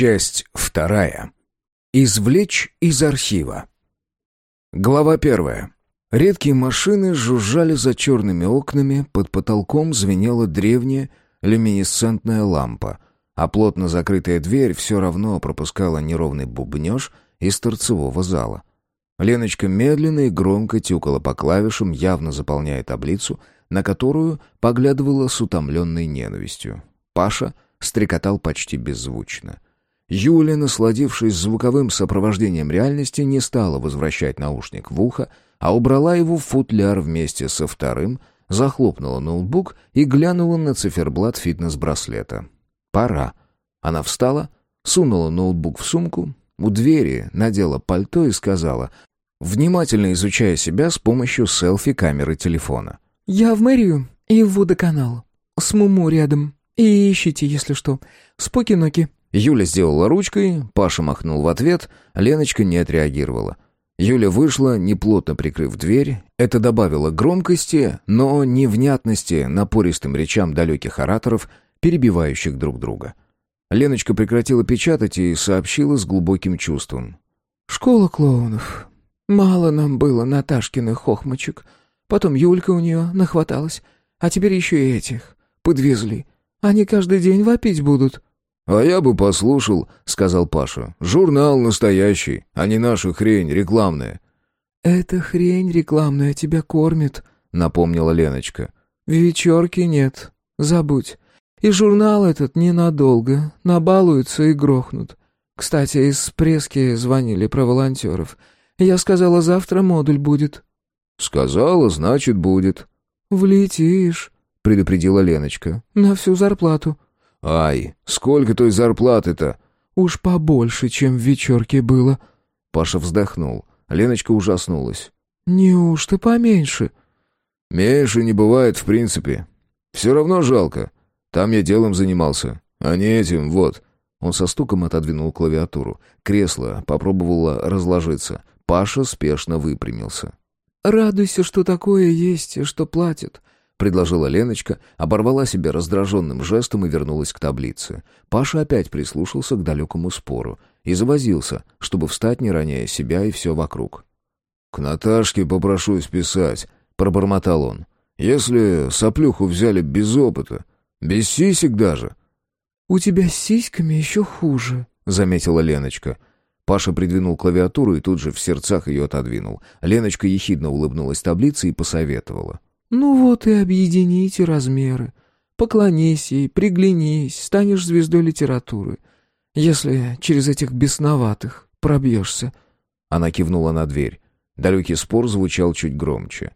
Часть вторая. Извлечь из архива. Глава первая. Редкие машины жужжали за черными окнами, под потолком звенела древняя люминесцентная лампа, а плотно закрытая дверь все равно пропускала неровный бубнеж из торцевого зала. Леночка медленно и громко тюкала по клавишам, явно заполняя таблицу, на которую поглядывала с утомленной ненавистью. Паша стрекотал почти беззвучно — Юля, насладившись звуковым сопровождением реальности, не стала возвращать наушник в ухо, а убрала его в футляр вместе со вторым, захлопнула ноутбук и глянула на циферблат фитнес-браслета. «Пора». Она встала, сунула ноутбук в сумку, у двери надела пальто и сказала, внимательно изучая себя с помощью селфи-камеры телефона. «Я в мэрию и в водоканал. С Муму рядом. И ищите, если что. Споки-ноки». Юля сделала ручкой, Паша махнул в ответ, Леночка не отреагировала. Юля вышла, неплотно прикрыв дверь. Это добавило громкости, но невнятности напористым речам далеких ораторов, перебивающих друг друга. Леночка прекратила печатать и сообщила с глубоким чувством. «Школа клоунов. Мало нам было Наташкиных хохмочек. Потом Юлька у нее нахваталась. А теперь еще и этих. Подвезли. Они каждый день вопить будут». «А я бы послушал», — сказал Паша. «Журнал настоящий, а не наша хрень рекламная». «Эта хрень рекламная тебя кормит», — напомнила Леночка. «Вечерки нет, забудь. И журнал этот ненадолго, набалуются и грохнут. Кстати, из пресски звонили про волонтеров. Я сказала, завтра модуль будет». «Сказала, значит, будет». «Влетишь», — предупредила Леночка. «На всю зарплату». «Ай, сколько той зарплаты-то?» «Уж побольше, чем в вечерке было». Паша вздохнул. Леночка ужаснулась. «Неужто поменьше?» «Меньше не бывает, в принципе. Все равно жалко. Там я делом занимался, а не этим, вот». Он со стуком отодвинул клавиатуру. Кресло попробовало разложиться. Паша спешно выпрямился. «Радуйся, что такое есть что платят предложила Леночка, оборвала себя раздраженным жестом и вернулась к таблице. Паша опять прислушался к далекому спору и завозился, чтобы встать, не роняя себя и все вокруг. «К Наташке попрошусь писать», — пробормотал он. «Если соплюху взяли без опыта, без сисек даже». «У тебя с сиськами еще хуже», — заметила Леночка. Паша придвинул клавиатуру и тут же в сердцах ее отодвинул. Леночка ехидно улыбнулась таблице и посоветовала. Ну вот и объедините размеры. Поклонись ей, приглянись, станешь звездой литературы. Если через этих бесноватых пробьешься. Она кивнула на дверь. Далекий спор звучал чуть громче.